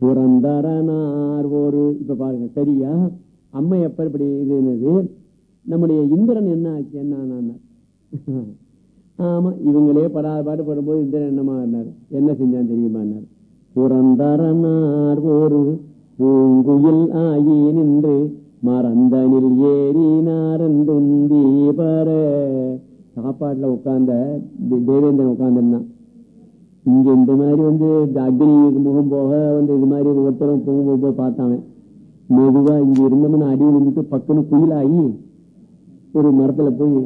புரந்தரனார் ஒரு இப்ப பாருங்க சரியா? அம்மை எப்ப இப்படி இது நம்முடைய இந்திரன் என்ன ஆச்சு? என்ன? ஆமா இவங்களே படாத பாட்டு படும்போது இந்திரன் என்னமா என்ன செஞ்சான் தெரியுமா புரந்தரனார் ஒரு பூங்குயில் ஆகி நின்று மறந்தனில் ஏறினாரந்துந்தி பர சாப்பாட்டுல உட்கார்ந்த தேவேந்திரன் உட்கார்ந்தான் இங்க இந்த மாதிரி வந்து அக்னிக்கு முகம் போக வந்து இது மாதிரி ஒருத்தரும் போகும்போது பார்த்தாங்க. மெதுவா இங்க இருந்தோம்னு அடி விழுந்துட்டு பக்குன்னு குயிலாகி ஒரு மரத்துல போய்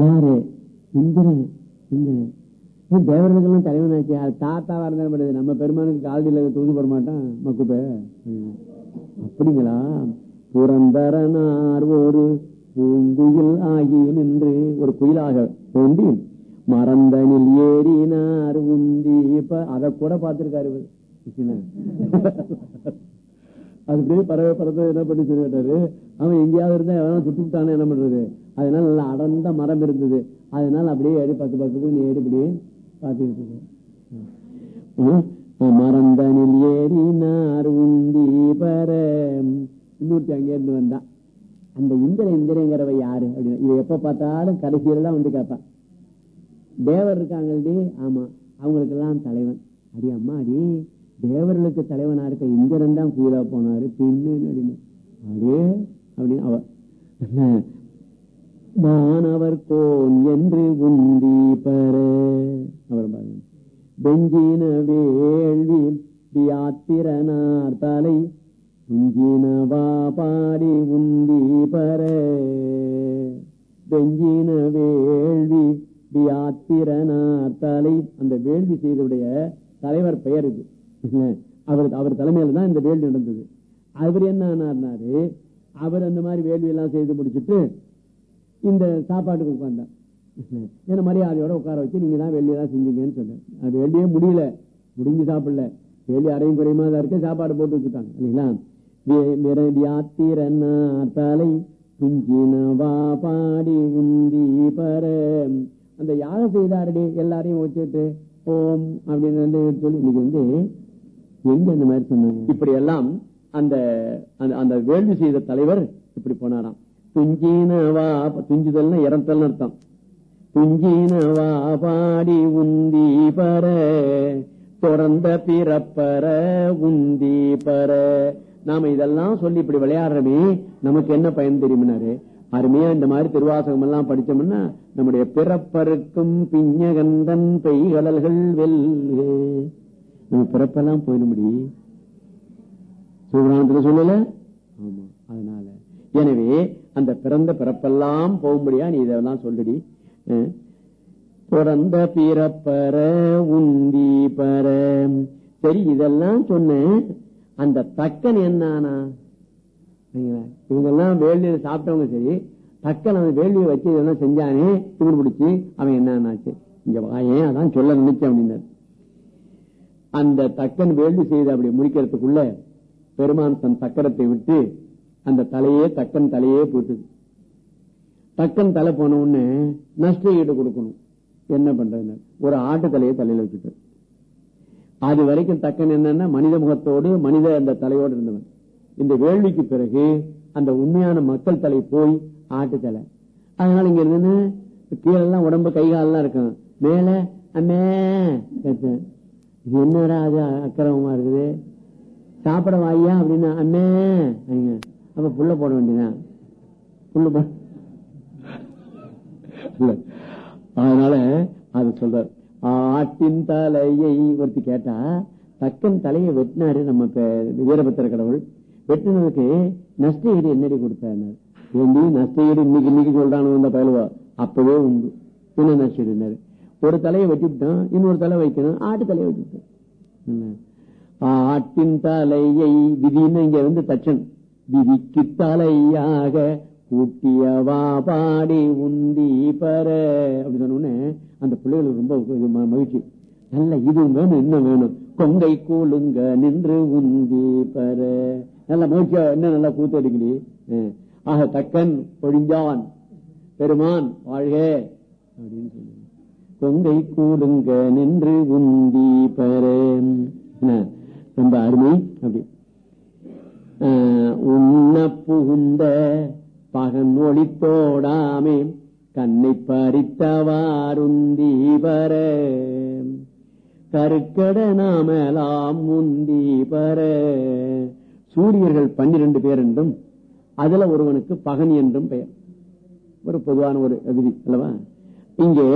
யாரு? இந்திரன். இந்திரன். தேவர்களுக்கெல்லாம் தலைவனாச்சு அது தாத்தாவா இருந்தாலும் நம்ம பெருமானுக்கு காலடியில தூது போட மாட்டான். மக்குப்ப. அப்படிங்களா? புறந்தரனார் ஒரு பூங்குயில் ஆகி நின்று ஒரு குயிலாக தோண்டி மறந்தனில் ஏறினார் உந்தி. இப்ப அதை கூட பார்த்திருக்காரு அது பறவை பறவை என்ன பண்ணி சொல்லிட்டாரு அவன் எங்கேயாவது இருந்தா எவனா சுட்டுட்டானே என்ன பண்றது? அதனால நல்லா அடர்ந்த மரம் இருந்தது. அதனால அப்படியே ஏறி பத்து பத்து ஏறி இப்படி பார்த்துக்கிட்டு மறந்தனில் ஏறினார் உந்தி பர. இன்னொருத்தி அங்கே இருந்து வந்தான் அந்த இந்திர இந்திரங்கிறவ யாரு? அப்படின்னு. இவ எப்ப பார்த்தாலும் கடைசியில தான் வந்து கேட்பான் தேவர் இருக்காங்கல்டி. ஆமா. அவங்களுக்கு எல்லாம் தலைவன். அடி அம்மா அடி. தேவர்களுக்கு தலைவனா இருக்க இந்திரன் தான் கூலா போனாரு. பின்னு அப்படின்னு. அடே அப்படின்னு அவ. மாணவர் கோன் என்று உந்தி பெற. அவர் பெஞ்சின வேள்வி வியாத்திரனார் துஞ்சினவா பாடி உந்தி பர தொடர்ந்த பிறப்பற உந்தி பர. நாம இதெல்லாம் சொல்லி இப்படி விளையாடுறமே நமக்கு என்ன பயன் தெரியுமினாரு? அருமையா இந்த மாதிரி திருவாசகம் எல்லாம் படிச்சோம்னா நம்முடைய பிறப்பருக்கும் பிஞ்சகந்தன் பெய்கடல்கள் வெல்லு நம்ம பிறப்பெல்லாம் போயிட முடியும் சிவபுராணத்துல சொல்லல? ஆமா அதனால. எனவே அந்த பிறந்த பிறப்பெல்லாம் போகும்படியா நீ இதெல்லாம் சொல்லுடி. பிறந்த பிறப்பற உந்தி பர சரி இதெல்லாம் சொன்ன அந்த தக்கன் என்னானா? இவங்க எல்லாம் வேள்வியில சாப்பிட்டவங்க சரி தக்கன் அந்த வேள்வியை வச்சு இதெல்லாம் செஞ்சானே திமிர் பிடிச்சி அவன் என்னாச்சு இங்க வாயேன் அதான் சொல்ல நினைச்சேன் அப்படின்னாரு. அந்த தக்கன் வேள்வி செய்து அப்படி முடிக்கிறதுக்குள்ள பெருமான் தன் சக்கரத்தை விட்டு அந்த தலையே தக்கன் தலையே போட்டுது. டக்குன்னு தலை போன உடனே நஷ்ட ஈடு கொடுக்கணும். என்ன பண்றது ஒரு ஆட்டு தலையை தலையில வச்சுட்டு. அது வரைக்கும் தக்கன் என்னன்னா மனித முகத்தோடு மனித அந்த தலையோடு இருந்தவன். இந்த வேள்விக்கு பிறகு அந்த உண்மையான மக்கள் தலை போய் ஆட்டு தலை அதனால இங்க இருந்து கீழெல்லாம் உடம்பு கை காலெல்லாம் இருக்கும். மேல அம்மே என்னடா அது அக்கிரமமா இருக்குது? சாப்பிட வாயா அப்படின்னா அம்மே அப்ப புள்ள போட வேண்டியதான் புல்லு போட அதனால அது சொல்ற ஆட்டின் தலையை ஒருத்தி கேட்டா தக்கன் தலையை வெட்டினாரு நம்ம வீரபத்திர கடவுள். வெட்டினதுக்கு நஷ்டஈடு என்னடி கொடுத்தாரு? ஏண்டி நஷ்ட இன்னைக்கு இன்னைக்கு சொல்றானு வந்த பயலுவா? அப்பவே உண்டு. என்ன நஷ்டஈடுனாரு ஒரு தலையை வெட்டிவிட்டோம் இன்னொரு தலை வைக்கணும் ஆட்டு தலையை வெட்டிவிட்டோம் ஆட்டின் தலையை விதின்னு இங்க வந்து தச்சன். விதிக்கு தலையாக கூட்டியவா பாடி உந்தி பர. அப்படி சொன்ன அந்த பிள்ளைகளுக்கு ரொம்ப மகிழ்ச்சி. நல்ல இது வேணும் இன்னும் வேணும்? கொங்கை கூலுங்க நின்று உந்தி பர. நல்ல மகிழ்ச்சியா என்ன நல்லா கூத்து அடிக்கடி? ஆக தக்கன் பொழிஞ்சான் பெருமான் வாழ்க. அப்படின்னு சொல்லி. கொங்கை கூடுங்க நின்று உந்தி பெற ரொம்ப அருமை. அப்படி. ஆஹ், உண்ண புகுந்த பகன் ஒளித்தோடாமே கண்ணை பறித்தவாருந்தி பர கருக்கட நாமலாம் முந்தி பர சூரியர்கள் பன்னிரண்டு பேர் என்றும் அதுல ஒருவனுக்கு பகன் என்றும் பெயர். ஒரு பொதுவான ஒரு விதி அல்லவா? இங்கே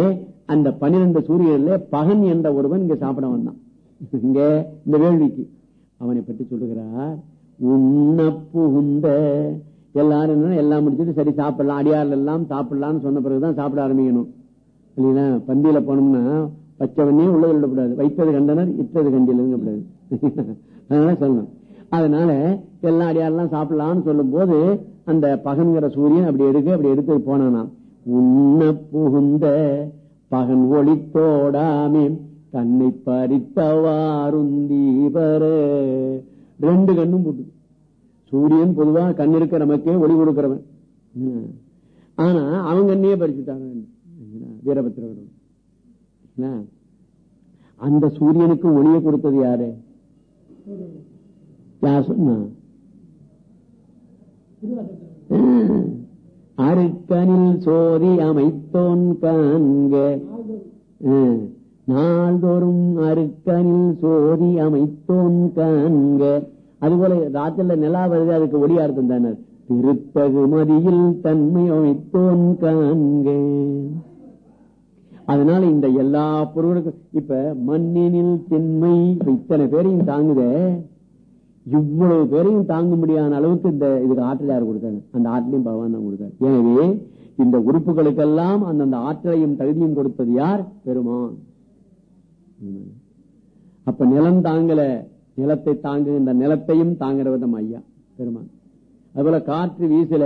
அந்த பன்னிரண்டு சூரியன்ல பகன் என்ற ஒருவன் இங்க சாப்பிட வந்தான். இங்க இந்த வேள்விக்கு. அவனை பற்றி சொல்லுகிறார் உண்ண புகுந்த எல்லாரும் எல்லாம் முடிச்சுட்டு சரி சாப்பிடலாம். அடியாரில் எல்லாம் சாப்பிடலாம்னு சொன்ன பிறகுதான் சாப்பிட ஆரம்பிக்கணும். இல்லைங்களா? பந்தியில போனோம்னா பச்சவனே உள்ள விடக்கூடாது வைத்தது கண்டனர் இட்டது கூடாது அதனால சொல்லணும். அதனால எல்லாம் அடியாரெல்லாம் சாப்பிடலாம்னு சொல்லும் போது அந்த பகன்கிற சூரியன் அப்படி எடுக்க அப்படி எடுத்து போனானா உண்ண புகுந்த பகன் ஒளித்தோடாமே தன்னை பறித்தவாருந்தீபரு ரெண்டு கண்ணும் போட்டு சூரியன் பொதுவா கண் இருக்க நமக்கே ஒளி கொடுக்கிறவன். ஆனா அவன் கண்ணையே பறிச்சுட்டாங்க வீரபத்திரவன் அந்த சூரியனுக்கு ஒளியை கொடுத்தது யாரு? யார் சொன்னா? அருக்கனில் சோதி அமைத்தோன் காண்க. நாள்தோறும் அருக்கனில் சோதி அமைத்தோன் காண்க. அதுபோல ராத்திரில நிலா வருது அதுக்கு ஒளியா இருக்கும் தானே? திருப்பகுமதியில் காண்க. அதனால இந்த எல்லா பொருளுக்கும் இப்ப மண்ணினில் திண்மை இத்தனை பேரையும் தாங்குதே. இவ்வளவு பேரையும் தாங்க முடியாத அளவுக்கு இந்த இதுக்கு ஆற்றல் யார் கொடுத்தாங்க அந்த ஆற்றலையும் பகவான் தான் கொடுத்தாரு. எனவே இந்த உறுப்புகளுக்கெல்லாம் அந்தந்த ஆற்றலையும் தகுதியும் கொடுத்தது யார்? பெருமான். அப்ப நிலம் தாங்கல. நிலத்தை தாங்குகின்ற நிலத்தையும் தாங்குற விதம் ஐயா பெருமான். அதுபோல காற்று வீசல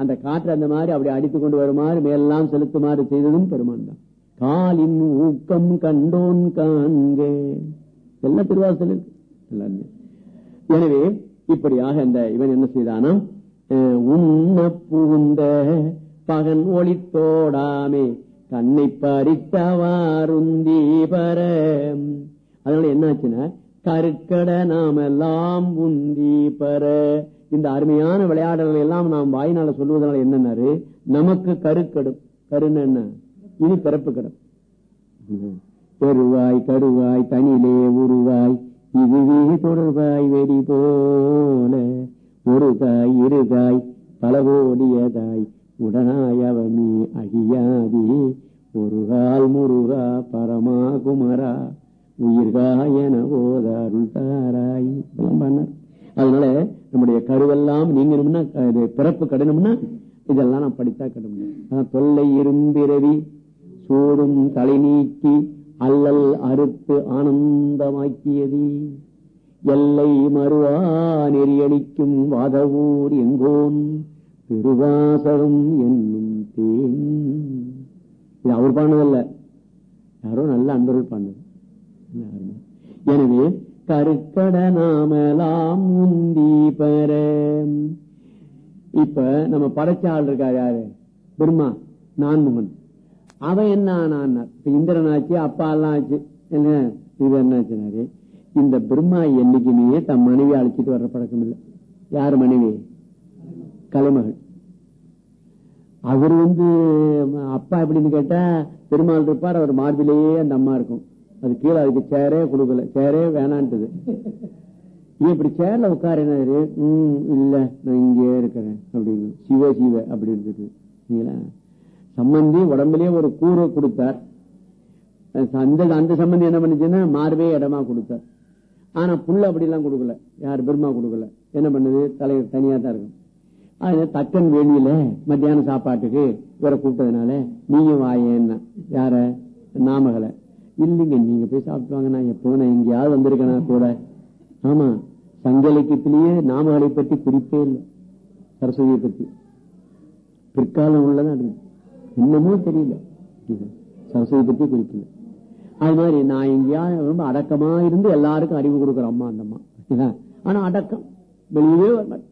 அந்த காற்று அந்த மாதிரி அப்படி அடித்துக் கொண்டு வருமாறு மேலாம் செலுத்துமாறு செய்ததும் பெருமான் தான். காலின் ஊக்கம் கண்டோன் காண்க. எல்லாம் திருவாசல் இருக்கு எல்லாருமே எனவே இப்படியாக இந்த இவன் என்ன செய்தானா? அஹ், உண்ண புகுந்த பகன் ஒளித்தோடாமே தன்னை பறித்தவாருந்தி பர அதனால என்னாச்சுன்னா கருக்கட நாமெல்லாம் உந்தி பெற இந்த அருமையான விளையாடல்களை எல்லாம் நாம் வாயினால சொல்வதனால என்னன்னாரு? நமக்கு கருக்கடும். கருன்னு என்ன? இனி பிறப்பு கடும் பெருவாய் கருவாய் தனிலே உருவாய் இதுவே தொடர்பாய் வெடி போல. ஒரு காய் இரு காய் பல கோடியதாய் உடனாய் அவமி அழியாதி. ஒரு கால் முருகா பரமா குமரா. உயிர்காயன போதாருள் தாராய் இதெல்லாம் பண்ணார் அதனால நம்முடைய கருவெல்லாம் நீங்கணும்னா இது பிறப்பு கடணும்னா இதெல்லாம் நான் படித்தா கடும் தொல்லை இரும்பிரவி சூடும் தலை நீக்கி அல்லல் அறுத்து ஆனந்தமாக்கியது. எல்லை மறுவா நெறியடிக்கும் வாதவூர் எங்கோன் திருவாசகம் என்னும் தேன். இது அவர் பாண்டதல்ல யாரோ நல்ல அன்பர்கள் பாண்டது எனவே கருக்கட நாமலாம் முந்தி பெற. இப்ப நம்ம படைச்சாள் இருக்கா யாரு? பிரம்மா நான்முகன் அவன் என்ன ஆனான் இப்ப இந்திரன் ஆச்சு அப்பா எல்லாம் ஆச்சு. என்ன? இது என்ன ஆச்சுனாரு? இந்த பிரம்மா என்னைக்குமே தன் மனைவி அழைச்சிட்டு வர்ற பழக்கம் இல்லை. யார் மனைவி? கலைமகள். அவர் வந்து அப்பா எப்படின்னு கேட்டா பெருமாள் இருப்பார் அவர் மார்பிலேயே அந்த அம்மா இருக்கும். அது கீழே அதுக்கு சேரே கொடுக்கல. சேரே வேணான்ட்டுது. நீ இப்படி சேர்ல உட்காருனாரு உம் இல்ல நான் இங்கே இருக்கிறேன் அப்படின்னு. சிவ சிவ அப்படி இருந்துட்டு சரிங்களா சம்பந்தி உடம்புலயே ஒரு கூரை கொடுத்தார். அந்த அந்த சம்பந்தி என்ன பண்ணுச்சுன்னா மார்பே இடமா கொடுத்தார். ஆனா புல்ல அப்படி எல்லாம் கொடுக்கல. யார் பெருமா கொடுக்கல. என்ன பண்ணுது? தலைவர் தனியா தான் இருக்கும். அது தக்கன் வேணியில மத்தியான சாப்பாட்டுக்கு இவரை கூப்பிட்டதுனால நீயும் வாயேன்னா. யார? நாமகலை இல்லைங்க நீங்க போய் சாப்பிட்டு வாங்க நான் எப்போ நான் எங்கேயாவது வந்திருக்கேனா கூட. ஆமா சங்க இலக்கியத்திலேயே நாமகளை பற்றி குறிப்பே இல்லை. சரஸ்வதியை பற்றி. பிற்காலம் உள்ளதான் அது? என்னமோ தெரியல. சரஸ்வதி பற்றி குறிக்கல அது மாதிரி நான் எங்கேயாவது ரொம்ப அடக்கமா இருந்து எல்லாருக்கும் அறிவு கொடுக்குற அம்மா அந்த அம்மா. ஆனா அடக்கம். வெளியவே வரமாட்டேன்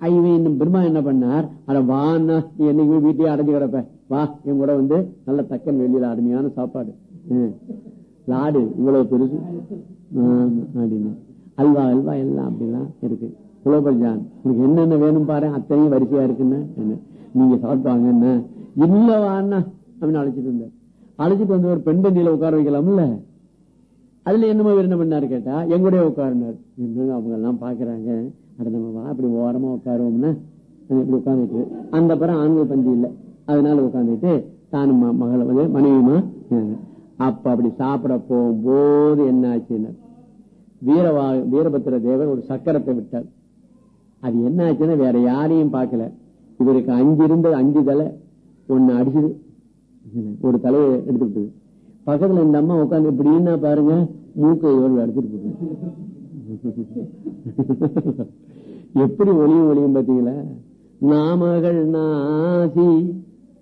ஐவன் இன்னும் பெருமா என்ன பண்ணார்? அட வான்னா நீ என்னைக்குமே வீட்டையே அடைஞ்சு கிடப்ப. வா என் கூட வந்து நல்ல தக்கன் வெளியில அருமையான சாப்பாடு. லாடு இவ்வளவு பெருசு. அப்படின்னு. அல்வா அல்வா எல்லாம் அப்படிலாம் இருக்கு. குலோபல் ஜான் உனக்கு என்னென்ன வேணும் பாரு அத்தனையும் வரிசையா இருக்குன்னு. நீங்க சாப்பிட்டாங்க என்ன? இல்லவா அண்ணா? அப்படின்னு அழைச்சிட்டு வந்தார். அழைச்சிட்டு வந்து ஒரு பெண் தண்டியில உட்கார வைக்கலாம்ல? அதுல என்னமோ என்ன பண்ணாரு கேட்டா எங்களுடைய உட்காருனார். என்னங்க அவங்க எல்லாம் பாக்குறாங்க. அட நம்ம வா அப்படி ஓரமா உட்காருவோம்னா. இப்படி உட்காந்துட்டு. அந்த பிறம் ஆண்கள் பந்தி இல்ல. அதனால உட்காந்துட்டு தானும் ம- மகளை வந்து மனைவியுமா? அப்ப அப்படி சாப்பிட போகும்போது என்ன ஆச்சுன்னா வீரவா வீரபத்திர தேவர் ஒரு சக்கரத்தை விட்டார். அது என்ன ஆச்சுன்னா வேற யாரையும் பார்க்கல. இவருக்கு அஞ்சு இருந்தது அஞ்சு தலை ஒன்னு அடிச்சுது ஒரு தலையை எடுத்துக்கிட்டு பக்கத்துல இந்த அம்மா உட்காந்து இப்படின்னா பாருங்க மூக்கை இவர்கள் எடுத்துட்டு போகுது எப்படி ஒளியும் ஒளியும் பாத்தீங்களா நாமகள் நாசி.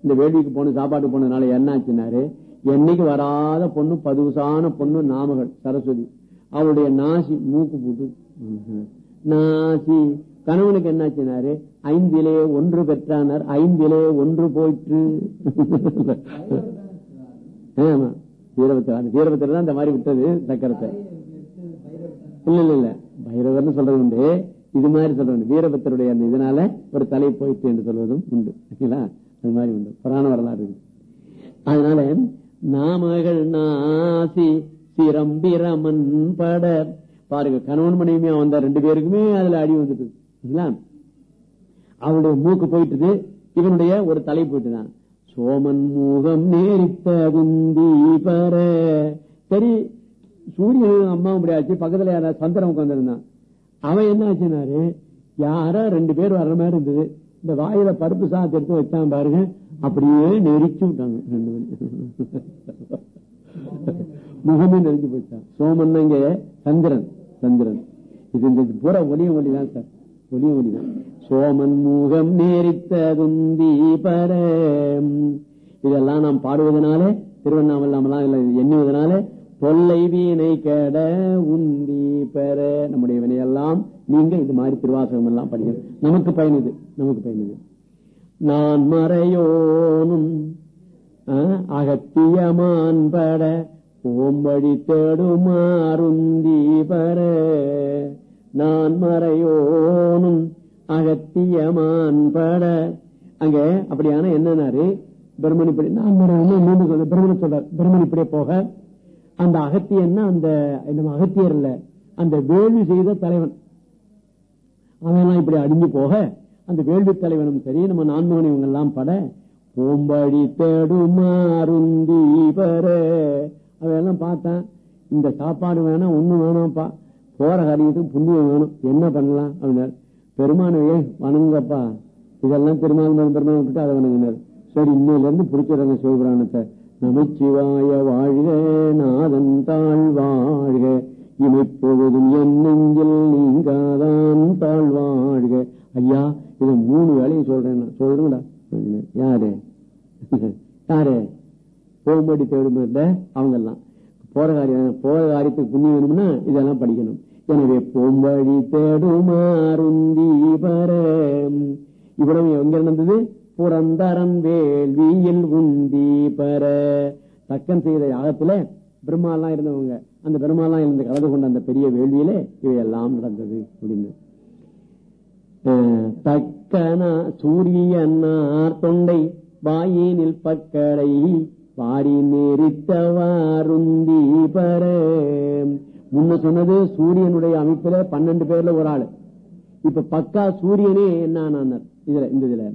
இந்த வேடிக்கு போன சாப்பாட்டு போனதுனால என்ன ஆச்சுனாரு என்னைக்கு வராத பொண்ணு பதுசான பொண்ணு நாமகள் சரஸ்வதி. அவளுடைய நாசி மூக்கு போட்டு. நாசி. கணவனுக்கு என்னாச்சுனாரு ஐந்திலே ஒன்று பெற்றானார் ஐந்திலே ஒன்று போயிற்று. ஆமா. வீரபத்திர வீரபத்திர தான் இந்த மாதிரி விட்டது சக்கரத்தை. இல்ல இல்ல இல்ல. பைரவர்னு சொல்றது உண்டு. இது மாதிரி சொல்றது வீரபத்தருடைய அந்த இதனால ஒரு தலை போயிட்டு என்று சொல்வதும் உண்டு. ஓகேங்களா அது மாதிரி உண்டு. புராண வரலாறு அதனால நாமகள் நாசி சிரம்பிரமன் பட. பாருங்க கணவன் மனைவியா வந்த ரெண்டு பேருக்குமே அதுல அடி வந்துட்டு சரிங்களா? மூக்கு போயிட்டுது இவனுடைய ஒரு தலை போயிட்டுதான் சோமன் மூகம் நேரிப்பதுந்தி பர சரி சூரியன் அம்மா இப்படி ஆச்சு. பக்கத்துல யாரா சந்திரன் உட்காந்துருந்தான் அவன் என்ன ஆச்சுனாரு? யாரோ ரெண்டு பேர் வர்ற மாதிரி இருந்தது. இந்த வாயில பருப்பு சாதத்தை எடுத்து வச்சான் பாருங்க. அப்படியே நெரிச்சு விட்டாங்க ரெண்டு பேரும். முகமே நெறிஞ்சு போயிட்டான் சோமன் இங்க சந்திரன் சந்திரன். இது இந்த பூரா ஒளிய ஒளிதான் சார். ஒளிய ஒளிதான் சோமன் முகம் நேரித்ததுந்தி பர இதெல்லாம் நாம் பாடுவதனால திருவண்ணாமலாம் இல்ல எண்ணுவதனால தொல்லை வீணை கட உந்தி பெற. நம்முடைய வினையெல்லாம் நீங்க இது மாதிரி திருவாசகம் எல்லாம் படிக்கிறது நமக்கு பயனுது நமக்கு பயனுது நான் மறையோனும் ஆஹ், அகத்தியமான் பட ஓம்படி தேடுமாறுந்தீபர நான் மறையோனும் அகத்தியமான் பட. அங்க அப்படியான என்னன்னாரு? பிரம்மன் இப்படி நான் மறையோன்னு மீண்டும் சொல்ற பிரம்மன் சொல்ற பிரம்மன் இப்படியே போக. அந்த அகத்தியன்னா அந்த நம்ம அகத்தியர் இல்ல அந்த வேள்வி செய்த தலைவன். அவன் இப்படி அடிஞ்சு போக. அந்த வேள்வி தலைவனும் சரி நம்ம நான்மகன் இவங்க எல்லாம் பட பூம்படி தேடுமாருந்தி பர அவையெல்லாம் பார்த்தேன். இந்த சாப்பாடு வேணாம் ஒண்ணு வேணாம்ப்பா. போற காரியத்துக்கு புண்ணியம் வேணும். என்ன பண்ணலாம் அப்படின்னாரு. பெருமானவே வணங்கப்பா. இதெல்லாம் பெருமாள் மேல் பெருமாள் விட்டு அதை வணங்கினார். சரி இன்னையில இருந்து பிடிச்சிடறாங்க சிவபுராணத்தை. நமச்சிவாய வாழ்க நாதன் தாழ் வாழ்க. இமைப்பொழுதும் என் நெஞ்சில் நீங்காதான் தாழ் வாழ்க. ஐயா இது மூணு வேலையும் சொல்றேன் நான். யாரு? யாரு? போகும்படி தேடுமில்ல அவங்க எல்லாம் போற காரியம் போற காரியத்துக்கு புண்ணியம் வேணும்னா இதெல்லாம் படிக்கணும். எனவே போம்படி தேடுமாருந்தி பர இவ்வளவு எங்க நடந்தது? புறந்தரம் வேள்வியில் உந்தி பர. தக்கன் செய்த யாகத்துல பிரம்மாலாம் இருந்தவங்க. அந்த பிரம்மாலாம் இருந்து கலந்து கொண்ட அந்த பெரிய வேள்வியிலே இவையெல்லாம் நடந்தது அப்படின்னு. தக்கன சூரியனார் தொண்டை வாயினில் பக்கடை பாரி நெறித்தவாருந்தி பர முன்ன சொன்னது சூரியனுடைய அமைப்புல பன்னெண்டு பேர்ல ஒரு ஆளு. இப்ப பக்கா சூரியனே என்ன இதுல இந்த இதுல.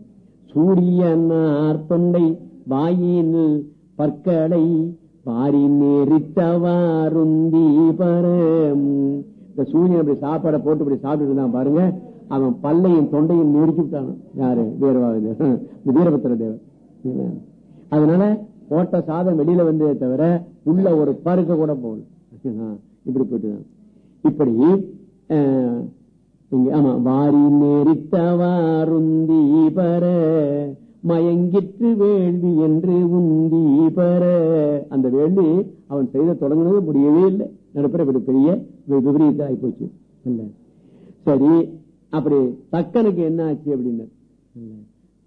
சூரியனார் தொண்டை வாயினில் பற்களை பாரி நெறித்தவாருந்தி பர இந்த சூரியன் அப்படி சாப்பாடை போட்டு இப்படி சாப்பிட்டு இருந்தான் பாருங்க. அவன் பல்லையும் தொண்டையும் நெரிச்சு விட்டான் யாரு வீரவாக வீரபத்திர தேவர். அதனால போட்ட சாதம் வெளியில வந்ததே தவிர உள்ள ஒரு பருக்க கூட போகல. இப்படி போயிட்டுதான் இப்படி ஆமா வாரி நெறித்தவாருந்தி பர மயங்கிற்று வேள்வி என்று உந்தி பெற அந்த வேள்வி அவன் செய்த தொடங்கினது முடியவே இல்லை. நடுப்புற இப்படி பெரிய வி- விபரீதம் ஆயிப்போச்சு இல்ல. சரி அப்படி தக்கனுக்கு என்ன ஆச்சு அப்படின்னு?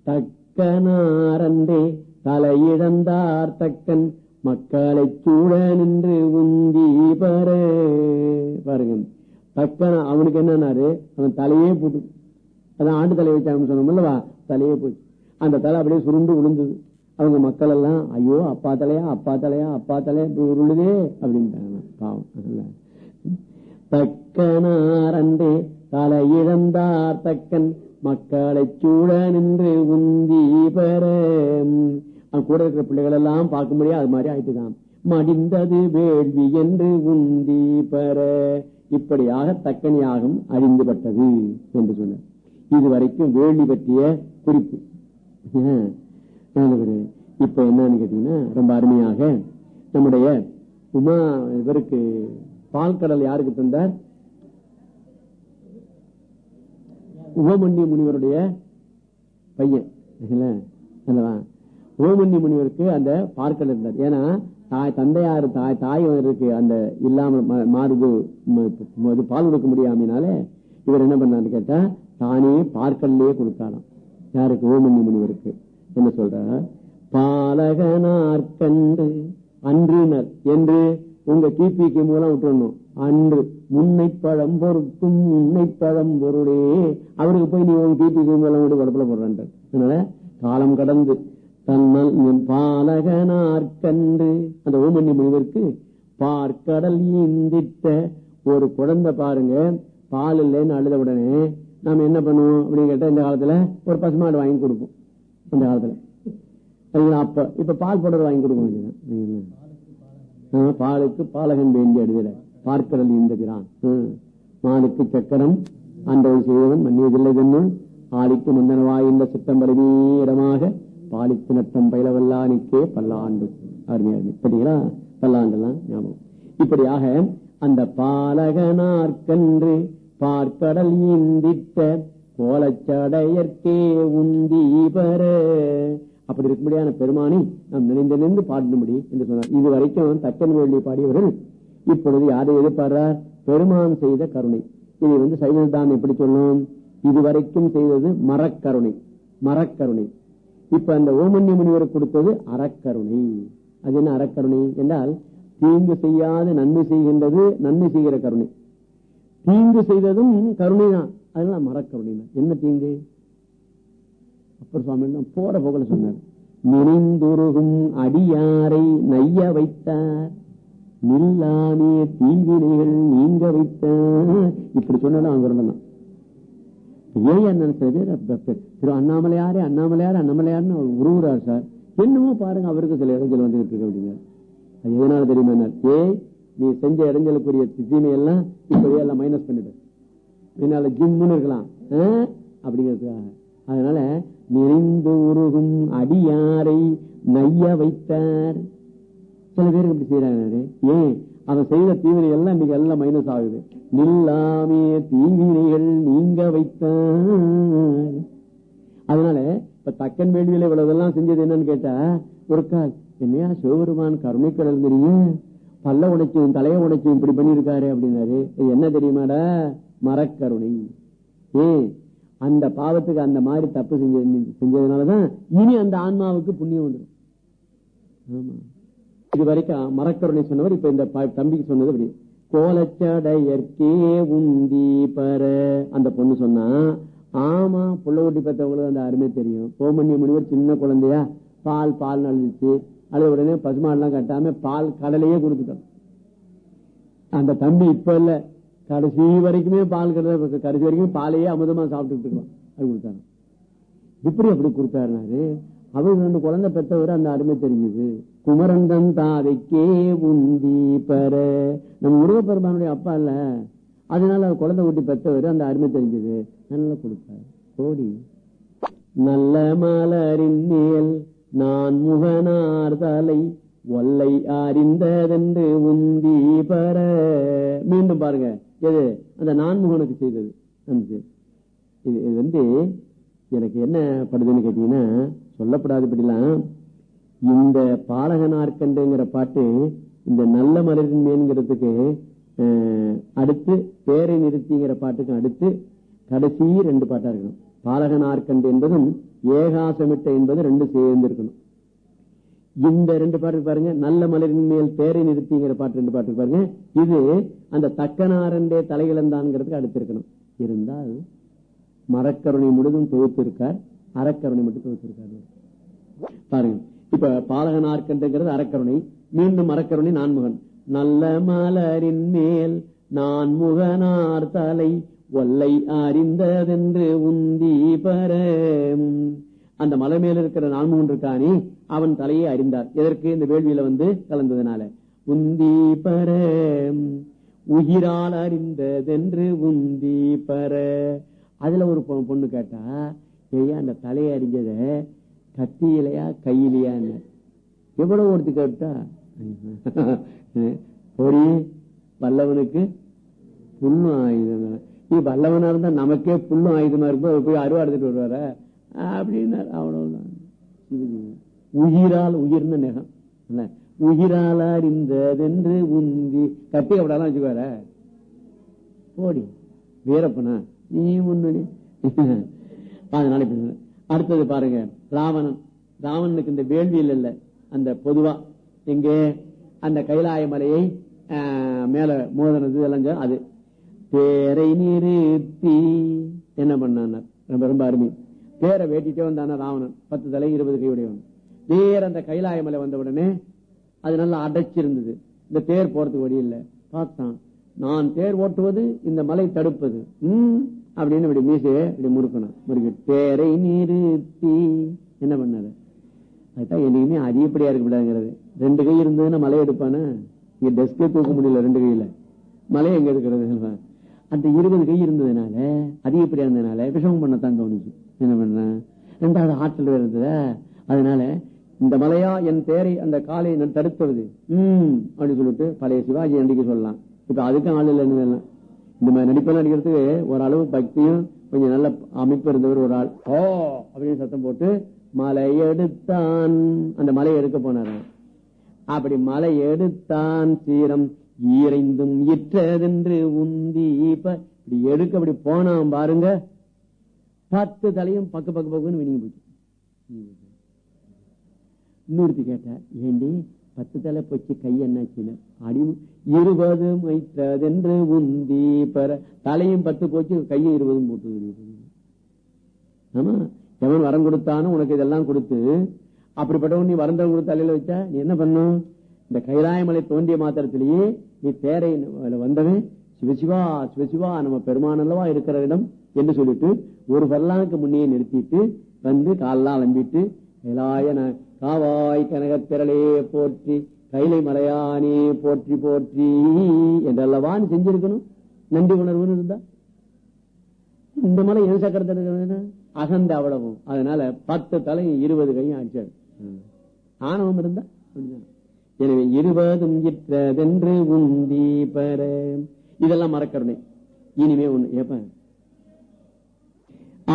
தக்கனாரன்றே தலையிழந்தார் தக்கன். மக்களை சூழ நின்று உந்தி பர. பாருங்க. தக்கன அவனுக்கு என்னன்னாரு? அவன் தலையே போட்டு அதான் ஆண்டு தலை வச்சாங்கன்னு சொன்னோம்லவா தலையே போச்சு. அந்த தலை அப்படியே சுருண்டு விழுந்தது. அவங்க மக்கள் எல்லாம் ஐயோ அப்பா தலையா அப்பா தலையா அப்பா தலையா இப்படி உருளுதே அப்படின்ட்டாங்க. பாவம். தக்கனாரன்றே தலை இழந்தார் தக்கன் மக்களை சூழ நின்று உந்தி பெற. கூட இருக்கிற பிள்ளைகள் எல்லாம் பார்க்க முடியாது அது மாதிரி ஆயிட்டுதான். மடிந்தது வேள்வி என்று உந்தி பெற. இப்படியாக தக்கனியாகும் அறிந்துபட்டது என்று சொன்னார். இதுவரைக்கும் வேள்வி பற்றிய குறிப்பு. இப்ப என்னன்னு கேட்டீங்கன்னா ரொம்ப அருமையாக நம்முடைய உமா இவருக்கு பால் கடல் யாருக்கு தந்தார்? உபமன்ய முனிவருடைய பையன். உபமன்ய முனிவருக்கு அந்த பார்க்கல் இருந்தார். ஏன்னா தாய் தந்தையார் தாய் தாய் இருக்கு அந்த இல்லாமல் மாறுது பால் கொடுக்க முடியாமினாலே இவர் என்ன பண்ணாரு கேட்டா தானே பார்க்கல்லே கொடுத்தாராம். யாருக்கு? ஓமன்ய முனிவருக்கு. என்ன சொல்ற பாலகனார்கண்டு அன்றினர். என்று உங்க கிபிக்கு மூலம் விட்டுணும் அன்று முன்னை பழம் பொருட்டும் முன்னை பழம் பொருளே. அவருக்கு போய் நீ உங்க கிபிக்கு மூலம் விட்டு குழப்பல போடுறான் அதனால காலம் கடந்து தன்னல் பாலகனார்கன்று அந்த ஓமண்ணி முனிவருக்கு பார்க்கடல் இந்திட்ட ஒரு குழந்தை பாருங்க. பால் இல்லைன்னு அழுத உடனே நாம என்ன பண்ணுவோம் அப்படின்னு கேட்டா இந்த காலத்துல ஒரு பசுமாடு வாங்கி கொடுப்போம். அந்த காலத்துல. அப்ப இப்ப பால் போடுறது வாங்கி கொடுக்க வேண்டியது பாலுக்கு பாலகன் வேண்டிய அடிதல பார்க்கடல் இந்த பிரான் மானுக்கு சக்கரம் அன்றவன் செய்வன் மன்னியதில்லை தன்னுள் ஆளிக்கு முந்தனவாய் இந்த சித்தம் பரவீரமாக பாலித்து நட்டம் பயிலவல்லானிக்கே பல்லாண்டு. அருமையாருமை அருமை. பார்த்தீங்களா பல்லாண்டெல்லாம் ஞாபகம். இப்படியாக அந்த பாலகனார்கன்று பார்க்கடல் இந்திட்ட கோலச்சடையற்கே உந்தி பெற அப்படி இருக்கும்படியான பெருமானை நாம் நினைந்து நினைந்து பாடணும்படி என்று சொன்னார். இது வரைக்கும் வேண்டிய பாடியவர்கள் இப்பொழுது யாரை எதிர்பார்றார்? பெருமான் செய்த கருணை. இதை வந்து சைவதான் எப்படி சொல்லும் இதுவரைக்கும் செய்தது மரக்கருணை. மரக்கருணை. இப்ப அந்த ஓமன்ய முனிவர் கொடுத்தது அறக்கருணை. அது என்ன அறக்கருணை என்றால் தீங்கு செய்யாத நன்மை செய்கின்றது நன்மை செய்கிற கருணை. தீங்கு செய்ததும் கருணை தான் அதனால மரக்கருணை என்ன தீங்கு? அப்பர் சுவாமி போற போகல சொன்னார். நினைந்துருகும் அடியாரை நைய வைத்தார். நில்லாமே தீவினைகள் நீங்க வைத்தார். இப்படி சொன்னதான் அவங்க இருந்தான் ஏன் திரு அண்ணாமலையாரே அண்ணாமலையார் அண்ணாமலையார்னு உருவுறார் சார். என்னமோ பாருங்க அவருக்கு சில இடைஞ்சல் வந்துகிட்டு இருக்கு அப்படிங்க அது எதனால தெரியுமா ஏ நீ செஞ்ச இடைஞ்சலுக்குரிய தீமையெல்லாம் இப்படியே எல்லாம் மைனஸ் பண்ணிடு. என்னால ஜிம்னு இருக்கலாம். அப்படிங்கிறதுக்காக. அதனால நிறைந்து உருகும் அடியாரை நைய வைத்தார். சில பேருக்கு இப்படி செய்யறாங்க ஏன்? அவன் செய்த தீவினை எல்லாம் இன்னைக்கு எல்லாம் மைனஸ் ஆகுது. நில்லாமே தீவினைகள் நீங்க வைத்தார். அதனால இப்ப தக்கன் வேள்வியில இவ்வளவுதெல்லாம் செஞ்சது என்னன்னு கேட்டா ஒரு கால் என்னையா சிவபெருமான் கருணை கடல் தெரியும்? பல்ல உடைச்சும் தலைய உடைச்சும் இப்படி பண்ணிருக்காரு அப்படின்னாரு. என்ன தெரியுமாடா? மரக்கருணை. ஏன்? அந்த பாவத்துக்கு அந்த மாதிரி தப்பு செஞ்ச செஞ்சதுனாலதான் இனி அந்த ஆன்மாவுக்கு புண்ணியம் வந்துடும். ஆமா. இது வரைக்கும் மரக்கருணை சொன்னவர் இப்ப இந்த தம்பிக்கு சொன்னது அப்படி கோலச்சடையற்கே உந்தி பர. அந்த பொண்ணு சொன்னா ஆமா புள்ள ஊட்டி பெற்றவங்களுக்கு அந்த அருமை தெரியும். கோமன்ய முனிவர் சின்ன குழந்தையா பால் பால் நழுச்சு அது உடனே பசுமாடெல்லாம் கட்டாம பால் கடலையே கொடுத்துட்டோம் அந்த தம்பி இப்ப இல்ல. கடைசி வரைக்குமே பால் கிடையாது கடைசி வரைக்கும் பாலையே அமுதமா சாப்பிட்டு இருக்கலாம். அது கொடுத்தாரு. இப்படி அப்படி கொடுத்தாருனாரு. அவர் ரெண்டு குழந்தை பெற்றவர் அந்த அருமை தெரிஞ்சது. குமரந்தன் தாதைக்கே உந்தி பெற நம்ம முருகப்பெருமானுடைய அப்பா இல்ல. அதனால அவர் குழந்தை ஊட்டி பெற்றவர் அந்த அருமை தெரிஞ்சது. நல்லா கொடுத்தார். கோடி நல்ல மலரின் மேல் நான் முகனார் தலை ஒல்லை அறிந்ததென்று உந்தி பெற மீண்டும் பாருங்க. எது? அந்த நான்முகனுக்கு செய்தது. இது இது வந்து எனக்கு என்ன படுதுன்னு கேட்டீங்கன்னா சொல்லப்படாது இப்படிலாம். இந்த பாலகனார்கண்டுங்கிற பாட்டு இந்த நல்ல மலரின் மேன்கிறதுக்கு அடுத்து பேரை நிறுத்திங்கிற பாட்டுக்கு அடுத்து கடைசி ரெண்டு பாட்டா இருக்கணும். பாலகனார்கண்டு என்பதும் ஏகாசமிட்ட என்பது ரெண்டு சேர்ந்து இருக்கணும் இந்த ரெண்டு பாட்டு பாருங்க நல்ல மலரின் மேல் தேரை நிறுத்திங்கிற பாட்டு ரெண்டு பாட்டு பாருங்க. இது அந்த தக்கனாரண்டே தலையிழந்தான்ங்கிறதுக்கு அடுத்திருக்கணும். இருந்தால் மரக்கருணை முழுதும் தொகுத்திருக்கார் அறக்கருணை மட்டும் தொகுத்து இருக்காரு பாருங்க இப்ப பாலகனார்கண்டுங்கிறது அறக்கருணை மீண்டும் மரக்கருணை நான்முகன். நல்ல மலரின் மேல் நான் முகனார் தலை ஒல்லை அறிந்ததென்று உந்தி பர அந்த மலை மேல இருக்கிற நான்முகன் இருக்கானே அவன் தலையை அறிந்தார். எதற்கு? இந்த வேள்வியில வந்து கலந்ததுனால. உந்தி பர உயிரால் அறிந்ததென்று உந்தி பர. அதுல ஒரு பொ- பொண்ணு கேட்டா ஐயா அந்த தலையை அறிஞ்சத கத்தியிலையா கையிலையான்னு எவ்வளவு ஒருத்தி கேட்டா பொறி வல்லவனுக்கு புல்லும் ஆயுதம் நீ வல்லவனா இருந்தா நமக்கே புல்லும் ஆயுதமா இருக்கும். போய் அருவா எடுத்துட்டு வருவார? அப்படின்னாரு. அவ்வளவுதான். உயிரால் உயிர்னு நெகம். இல்ல உயிரால் அறிந்ததென்று உந்தி. கட்டி அப்படிலாம் வச்சுக்குவார போடி. வீரப்பனா நீ முன்னாடி அதனால அடுத்தது பாருங்க ராவணன். ராவணனுக்கு இந்த வேள்வியில் இல்ல. அந்த பொதுவா எங்கே? அந்த கைலாய மலையை ஆஹ், மேல மோதனது இதெல்லாம் அது. பேரை நிறுத்தி. என்ன பண்ணார் ரொம்ப ரொம்ப அருமை. பேரை வேட்டிட்டே வந்தான ராவணன். பத்து தலை இருபது கையுடையவன். நேர அந்த கைலாய மலை வந்த உடனே அது நல்லா அடைச்சிருந்தது. இந்த தேர் போறதுக்கு வழி இல்ல. பார்த்தான். நான் தேர் ஓட்டுவது இந்த மலை தடுப்பது. உம் அப்படின்னு இப்படி மீசைய இப்படி முறுக்கணும் முறுக்கு தேரை நிறுத்தி. என்ன பண்ணது அதுதான் என்னைக்குமே அதிகப்படியா இருக்கக்கூடாதுங்கிறது ரெண்டு கை இருந்ததுன்னா மலை எடுப்பானே? இங்க டெஸ்கே தூக்க முடியல ரெண்டு கையில. மலை எங்க இருக்கிறது அந்த இருபது கை இருந்ததுனால அதிகப்படியா இருந்ததுனால விஷமம் பண்ணத்தான் தோணுச்சு. என்ன பண்ண ரெண்டாவது ஆற்றல் இருந்தது? அதனால இந்த மலையா என் பேரை அந்த காலை நான் தடுத்தது. உம் அப்படின்னு சொல்லிட்டு பழைய சிவாஜி நடிக்க சொல்லலாம் இப்ப அதுக்கும் ஆள் இல்லைன்னு என்ன இந்த மாதிரி நடிப்பெல்லாம் நடிக்கிறதுக்கு ஓரளவு பக்தியும் கொஞ்சம் நல்ல அமைப்பு இருந்தவர் ஒரு ஆள். ஓ அப்படின்னு சத்தம் போட்டு மலை எடுத்தான். அந்த மலையை எடுக்க போனாராம் அப்படி மலை எடுத்தான். சீரம் ஈரைந்தும் இற்றதென்று உந்தி இப்படி எடுக்க அப்படி போனான் பாருங்க. பத்து தலையும் பக்கு பக்கு பக்குன்னு வினிங்க போச்சு. இன்னொருத்தி கேட்டா ஏண்டி பத்து தலை போச்சு கை என்னாச்சுன்னு? அடி இருபது மைத்ததென்று உந்தி பெற தலையும் பத்து போச்சு கையும் இருபதும் போட்டு ஆமா? எவன் வரம் கொடுத்தானோ உனக்கு இதெல்லாம் கொடுத்து அப்படிப்பட்டவன் நீ வரந்தவன் கொடுத்த தலையில வச்சா நீ என்ன பண்ணும்? இந்த கைலாயமலை தோண்டிய மாத்திரத்திலேயே நீ தேரை வந்தவன் சிவசிவா சிவசிவா நம்ம பெருமானல்லவா இருக்கிற இடம் என்று சொல்லிட்டு ஒரு பல்லானுக்கு முன்னே நிறுத்திட்டு வந்து காலெல்லாம் அலம்பிட்டு நான் காவாய் கனகத்திரளே போற்றி கைலை மலையானே போற்றி போற்றி என்றல்லவா செஞ்சிருக்கணும்? நன்றி உணர்வுன்னு இருந்தா? இந்த மலை என் சக்கரத்தை அகந்த அவ்வளவும். அதனால பத்து தலையும் இருபது கையும் அடிச்சாரு ஆணவம் இருந்தா? எனவே இருபதும் இற்றதென்று உந்தி பெற. இதெல்லாம் மறக்கருணை இனிமே ஒண்ணு ஏப்ப?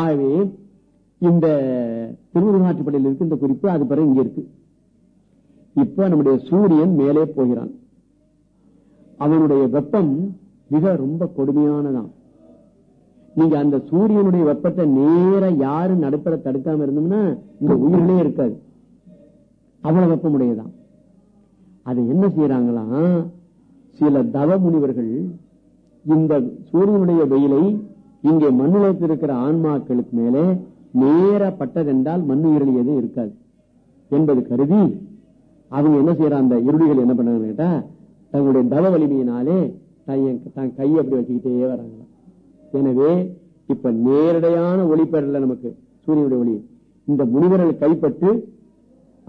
ஆகவே இந்த திருமுருகாற்றுப்படையில் இருக்கு இந்த குறிப்பு அது பிறகு இங்க இருக்கு. இப்ப நம்முடைய சூரியன் மேலே போகிறான். அவனுடைய வெப்பம் மிக ரொம்ப கொடுமையானதான் நீங்க அந்த சூரியனுடைய வெப்பத்தை நேர யாரு நடுப்பற தடுக்காம இருந்தோம்னா இந்த உயிரிலே இருக்காது. அவ்வளவு வெப்பமுடையதான் அது என்ன செய்யறாங்களாம் சில தவ முனிவர்கள் இந்த சூரியனுடைய வெயிலை இங்கே மண்ணுலகத்தில் இருக்கிற ஆன்மாக்களுக்கு மேலே நேர பட்டதென்றால் மண் உயிரில் எதுவும் இருக்காது என்பது கருதி அவங்க என்ன செய்யற அந்த இருடிகள் என்ன பண்ணாங்க கேட்டா தங்களுடைய தவ வலிமையினாலே தன் கையை அப்படி வச்சுக்கிட்டே வராங்களாம். எனவே இப்ப நேரடியான ஒளி பெறல நமக்கு சூரியனுடைய ஒளி. இந்த முனிவர்கள் கைப்பட்டு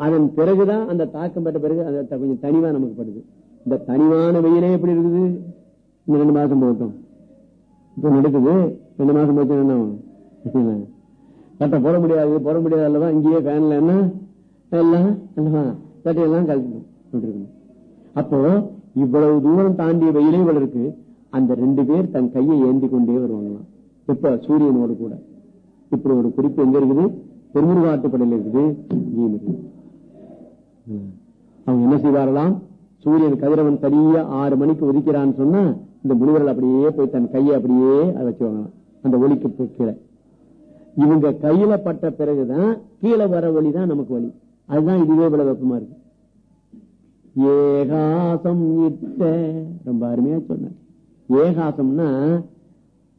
அதன் பிறகுதான் அந்த தாக்கம் பெற்ற பிறகு அதை கொஞ்சம் தனிவா நமக்கு படுது. இந்த தனிவான வெயிலே எப்படி இருக்குது? இந்த ரெண்டு மாசம் போகட்டும். இப்ப நடக்குது ரெண்டு மாசம் போச்சு என்ன சட்டை போட முடியாது போட முடியாது அல்லவா இங்கேயே ஃபேன்ல என்ன? எல்லாம் அல்லவா சட்டையெல்லாம் கழட்டணும் அப்போ இவ்வளவு தூரம் தாண்டிய வெயிலே இருக்கு. அந்த ரெண்டு பேர் தன் கையை ஏந்தி கொண்டே வருவாங்களாம். இப்ப சூரியனோடு கூட. இப்படி ஒரு குறிப்பு எங்க இருக்குது? பெருமுருகாட்டுப்படையில் இருக்குது. இருக்குது. அவங்க என்ன செய்வாரலாம் சூரியன் கதிரவன் சரியா ஆறு மணிக்கு உதிக்கிறான்னு சொன்னா இந்த முனிவர்கள் அப்படியே போய் தன் கையை அப்படியே அதை வச்சுவாங்களாம் அந்த ஒளிக்கு கீழே. இவங்க கையில பட்ட பிறகுதான் கீழே வர வழிதான் தான் நமக்கு வழி. அதுதான் இதுவே இவ்வளவு வெப்பமா இருக்கு. ஏகாசம் இட்ட ரொம்ப அருமையா சொன்ன ஏகாசம்னா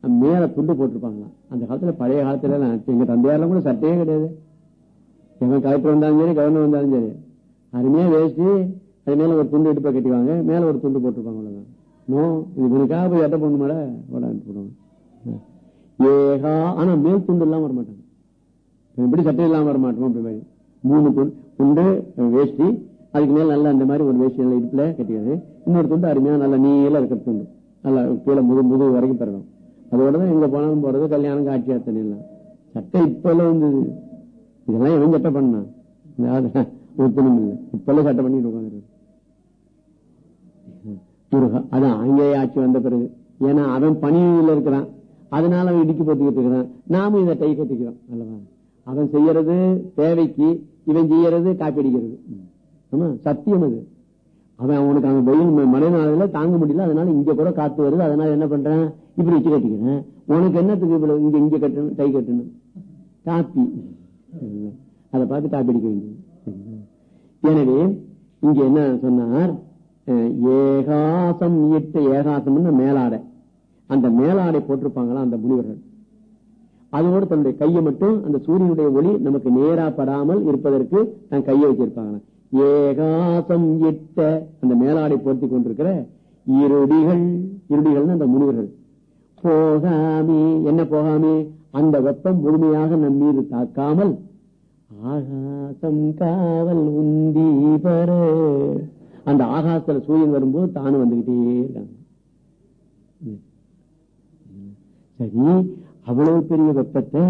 மேல துண்டு போட்டிருப்பாங்களாம். அந்த காலத்துல பழைய காலத்துல எல்லாம் எங்க தந்தையாரெல்லாம் கூட சட்டையே கிடையாது. எவன் கலெக்டர் வந்தாலும் சரி கவர்னர் வந்தாலும் சரி. அருமையா வேஸ்ட்டு அது மேல ஒரு துண்டு எடுப்ப கட்டிவாங்க மேல ஒரு துண்டு போட்டிருப்பாங்க அவ்வளவுதான். நோ இது இவனுக்காக போய் எட்ட பொண்ணு மேல போடான்னு போடுவாங்க. ஏகா ஆனா மேல் துண்டு எல்லாம் வர மாட்டாங்க எப்படி சட்டை இல்லாம வர மாட்டோம் அப்படி மாதிரி? மூணு துண்டு துண்டு வேஷ்டி அதுக்கு மேல நல்லா அந்த மாதிரி ஒரு வேஷ்டி நல்லா இடுப்புல கட்டிக்கிறது இன்னொரு துண்டு அருமையா நல்ல நீல இருக்கிற துண்டு. நல்லா கீழே முது முது வரைக்கும் பெறணும். அதோட தான் எங்க போனாலும் போறது கல்யாணம் காட்சி அத்தனை எல்லாம் சட்டை இப்ப எல்லாம் வந்தது. இதெல்லாம் எவன் சட்டை பண்ணா? ஒத்துணும் இல்லை. இப்ப எல்லாம் சட்டை பண்ணிட்டு உட்காந்துருக்கு முருகா அதான் அங்கேயே ஆட்சி வந்த பிறகு. ஏன்னா அவன் பணியில இருக்கிறான். அதனால அவன் இடுக்கி போட்டுக்கிட்டு இருக்கிறான். நாமும் இதை டை கட்டிக்கிறோம் அல்லவா? அவன் செய்யறது தேவைக்கு இவன் செய்யறது காப்பி அடிக்கிறது ஆமா? சத்தியம் அது. அவன் அவனுக்கு அவன் வெயில் மழை நாளில தாங்க முடியல அதனால இங்க கூட காத்து வருது அதனால என்ன பண்றேன்? இப்படி வச்சு கட்டிக்கிறேன். உனக்கு என்னத்துக்கு இவ்வளவு? இங்க இங்க கட்டணும் டை கட்டணும். காப்பி. அதை பார்த்து காப்பி அடிக்க வேண்டியது எனவே இங்க என்ன சொன்னார்? ஏகாசம் இட்ட ஏகாசம்னு மேலாடை. அந்த மேலாடை போட்டிருப்பாங்களா அந்த முனிவர்கள்? அதனோடு தன்னுடைய கையை மட்டும் அந்த சூரியனுடைய ஒளி நமக்கு நேரா படாமல் இருப்பதற்கு தன் கையை வச்சிருப்பாங்க ஏகாசம் இட்ட அந்த மேலாடை போர்த்தி கொண்டிருக்கிற இருடிகள் இருடிகள் அந்த முனிவர்கள். போகாமே என்ன போகாமே? அந்த வெப்பம் முழுமையாக நம் மீது தாக்காமல் ஆகாசம் காவல் உந்தி பெற. அந்த ஆகாசத்துல சூரியன் வரும்போது தானும் வந்துகிட்டே இருக்காங்க. சரி அவ்வளவு பெரிய வெப்பத்தை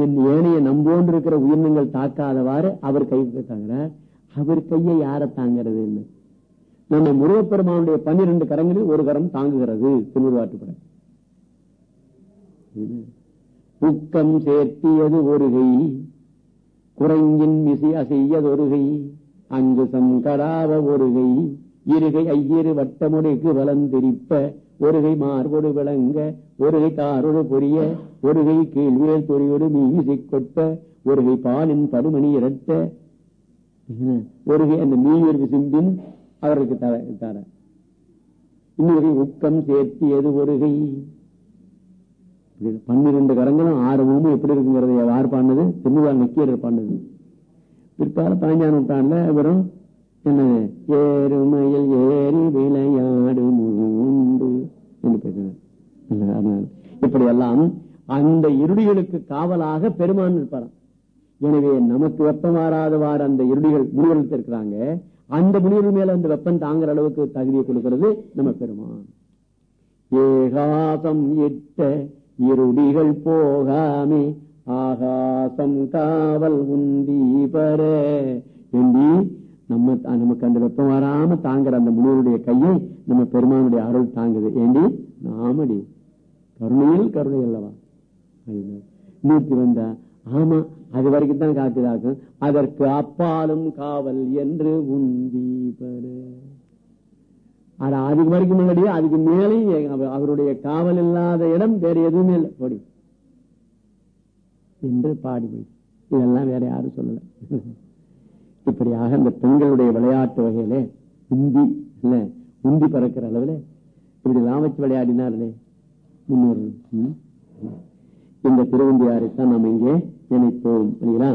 என் ஏனைய நம்போன்று இருக்கிற உயிரினங்கள் தாக்காதவாறு அவர் கை தாங்கிறார். அவர் கையை யார தாங்கிறது நம்ம முருகப்பெருமானுடைய பன்னிரண்டு கரங்களில் ஒரு கரம் தாங்குகிறது திருவாட்டுப்பட உக்கம் சேர்த்தியது ஒரு கை குறைஞ்சின் மிசி அசையது ஒரு கை அங்கு சங்கராவ ஒரு கை இருகை ஐயிரு வட்டமுடைக்கு வளந்திரிப்ப ஒருகை மார்போடு விளங்க ஒருகை தாரோடு பொரிய ஒருகை கீழ்வியல் தொழியோடு மீசை கொட்ட ஒருகை பாலின் பருமணி இரட்ட. ஒருகை அந்த மீயுருக்கு சிம்பின் அவருக்கு தர தர. இன்னொரு உக்கம் சேர்த்தியது ஒருகை? பன்னிரண்டு கரங்களும் ஆறு மூணு எப்படி இருக்குங்கிறத யார் பாண்டது திருமுகார் நக்கீரர் பாண்டது பிற்பால பதினஞ்சாம் நூற்றாண்டுல வெறும் என்னது? ஏறுமையில் ஏறி விளையாடுமோ என்று பேசுகிறார் இப்படியெல்லாம் அந்த இருடிகளுக்கு காவலாக பெருமான் இருப்பாராம் எனவே நமக்கு வெப்பம் மாறாதவாறு அந்த இருடிகள் முனிவர்கள் இருக்கிறாங்க. அந்த முனிவர்கள் மேல அந்த வெப்பம் தாங்குற அளவுக்கு தகுதியை கொடுக்கிறது நம்ம பெருமான். ஏகாசம் இட்ட இருடிகள் போகாமே ஆகாசம் காவல் உந்தி பெற என்று நம்ம நமக்கு அந்த வெப்பம் வராம தாங்குற அந்த முனிவருடைய கையை நம்ம பெருமானுடைய அருள் தாங்குது. ஏண்டி? நாமடி. கருணையில் கருணை அல்லவா? நூத்தி வந்தா ஆமா அது வரைக்கும் தான் காத்திராக்கும் அதற்கு அப்பாலும் காவல் என்று உந்தி பெற. ஆனா அதுக்கு வரைக்கும் முன்னாடியே அதுக்கு மேலேயும் அவருடைய காவல் இல்லாத இடம் வேற எதுவுமே இல்லை. போடி என்று பாடி போய். இதெல்லாம் வேற யாரும் சொல்லல. இப்படியாக இந்த பெண்களுடைய விளையாட்டு வகையில உந்தி இல்லை உந்தி பறக்கிற அளவுல இப்படி எல்லாம் விளையாடினார்களே. முன்னோர்கள் இந்த திருவந்தியாரைத்தான் நாம் இங்கே நினைப்போம் இல்லைங்களா